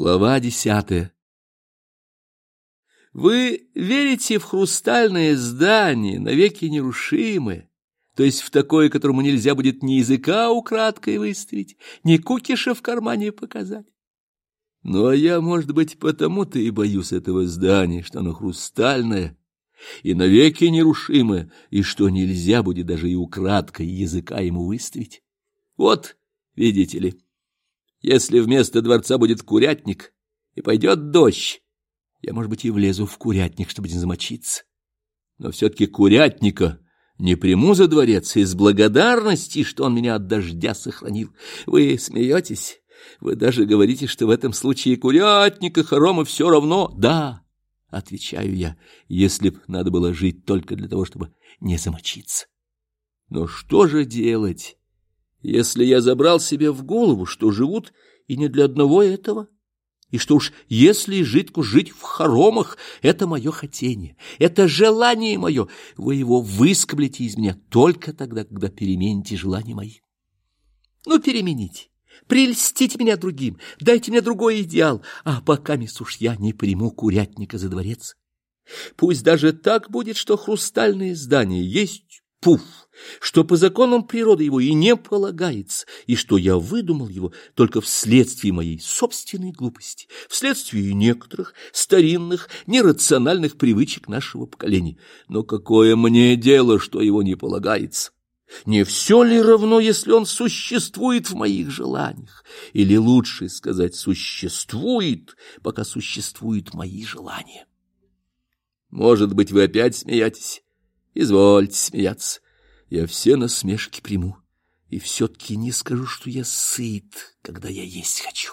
Глава десятая Вы верите в хрустальное здание, навеки нерушимое, то есть в такое, которому нельзя будет ни языка украдкой выставить, ни кукиша в кармане показать. Ну, а я, может быть, потому-то и боюсь этого здания, что оно хрустальное и навеки нерушимое, и что нельзя будет даже и украдкой языка ему выставить. Вот, видите ли, если вместо дворца будет курятник и пойдет дождь, я, может быть, и влезу в курятник, чтобы не замочиться. Но все-таки курятника не приму за дворец из благодарности, что он меня от дождя сохранил. Вы смеетесь? Вы даже говорите, что в этом случае курятника хорома все равно. Да, отвечаю я, если б надо было жить только для того, чтобы не замочиться. Но что же делать? Если я забрал себе в голову, что живут и не для одного этого, и что уж если житку жить в хоромах, это мое хотение, это желание мое, вы его выскоблите из меня только тогда, когда перемените желания мои. Ну, перемените, прельстите меня другим, дайте мне другой идеал, а пока, мисс уж я не приму курятника за дворец. Пусть даже так будет, что хрустальное здание есть пуф, что по законам природы его и не полагается, и что я выдумал его только вследствие моей собственной глупости, вследствие некоторых старинных, нерациональных привычек нашего поколения. Но какое мне дело, что его не полагается? Не все ли равно, если он существует в моих желаниях? Или лучше сказать, существует, пока существуют мои желания? Может быть, вы опять смеетесь? Извольте смеяться. Я все насмешки приму, и все-таки не скажу, что я сыт, когда я есть хочу.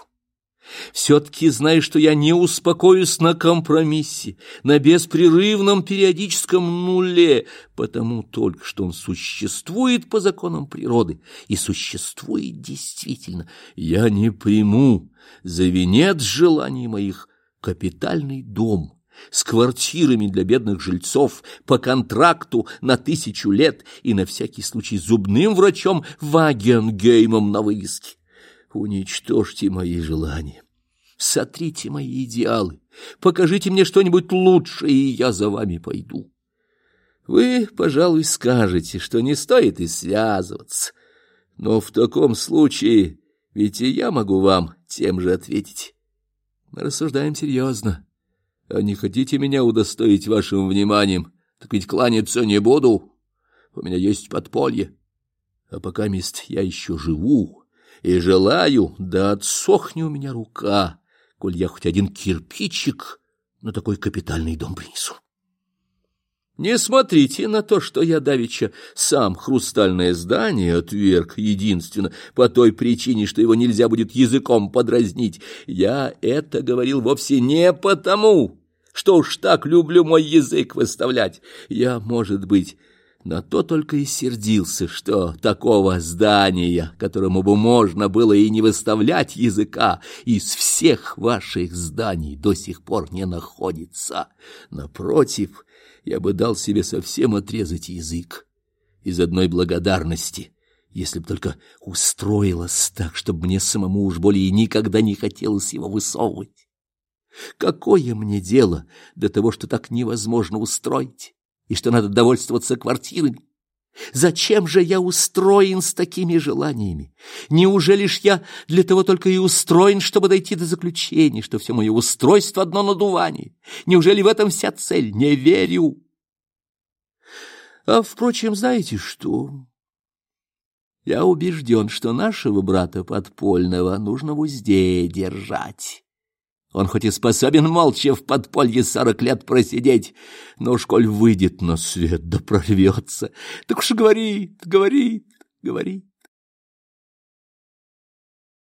Все-таки знаю, что я не успокоюсь на компромиссе, на беспрерывном периодическом нуле, потому только что он существует по законам природы и существует действительно. Я не приму за венец желаний моих капитальный дом, с квартирами для бедных жильцов по контракту на тысячу лет и на всякий случай зубным врачом Вагенгеймом на вывеске. Уничтожьте мои желания, сотрите мои идеалы, покажите мне что-нибудь лучшее, и я за вами пойду. Вы, пожалуй, скажете, что не стоит и связываться, но в таком случае ведь и я могу вам тем же ответить. Мы рассуждаем серьезно. А не хотите меня удостоить вашим вниманием, так ведь кланяться не буду. У меня есть подполье. А пока мест я еще живу и желаю, да отсохни у меня рука, коль я хоть один кирпичик на такой капитальный дом принесу. Не смотрите на то, что я давеча сам хрустальное здание отверг единственно по той причине, что его нельзя будет языком подразнить. Я это говорил вовсе не потому, что уж так люблю мой язык выставлять. Я, может быть, на то только и сердился, что такого здания, которому бы можно было и не выставлять языка, из всех ваших зданий до сих пор не находится. Напротив, я бы дал себе совсем отрезать язык из одной благодарности, если бы только устроилось так, чтобы мне самому уж более никогда не хотелось его высовывать. Какое мне дело до того, что так невозможно устроить, и что надо довольствоваться квартирами? Зачем же я устроен с такими желаниями? Неужели ж я для того только и устроен, чтобы дойти до заключения, что все мое устройство одно надувание? Неужели в этом вся цель? Не верю. А, впрочем, знаете что? Я убежден, что нашего брата подпольного нужно в узде держать. Он хоть и способен молча в подполье сорок лет просидеть, но уж коль выйдет на свет да прорвется, так уж говорит, говорит, говорит.